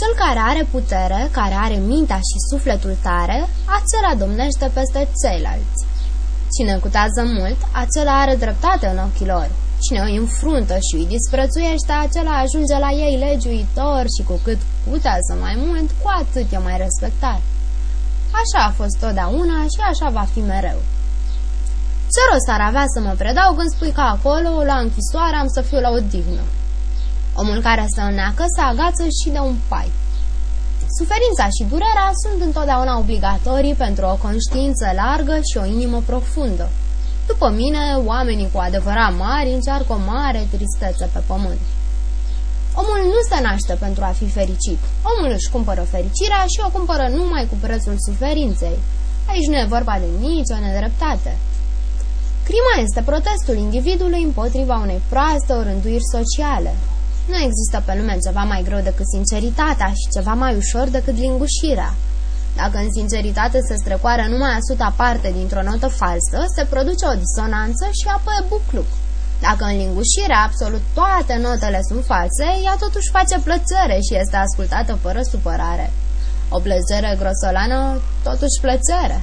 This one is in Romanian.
Cel care are putere, care are mintea și sufletul tare, acela domnește peste ceilalți. Cine cutează mult, acela are dreptate în ochii lor. Cine îi înfruntă și îi disprețuiește, acela ajunge la ei legiuitor și cu cât putează mai mult, cu atât e mai respectat. Așa a fost totdeauna și așa va fi mereu. Ce rost ar avea să mă predau când spui că acolo, la închisoare, am să fiu la odihnă? Omul care se înneacă se agață și de un pai. Suferința și durerea sunt întotdeauna obligatorii pentru o conștiință largă și o inimă profundă. După mine, oamenii cu adevărat mari încearcă o mare tristețe pe pământ. Omul nu se naște pentru a fi fericit. Omul își cumpără fericirea și o cumpără numai cu prețul suferinței. Aici nu e vorba de nicio nedreptate. Crima este protestul individului împotriva unei proaste orânduiri sociale. Nu există pe lume ceva mai greu decât sinceritatea și ceva mai ușor decât lingușirea. Dacă în sinceritate se strecoară numai a suta parte dintr-o notă falsă, se produce o disonanță și apoi bucluc. Dacă în lingușire absolut toate notele sunt false, ea totuși face plăcere și este ascultată fără supărare. O plăcere grosolană, totuși plăcere.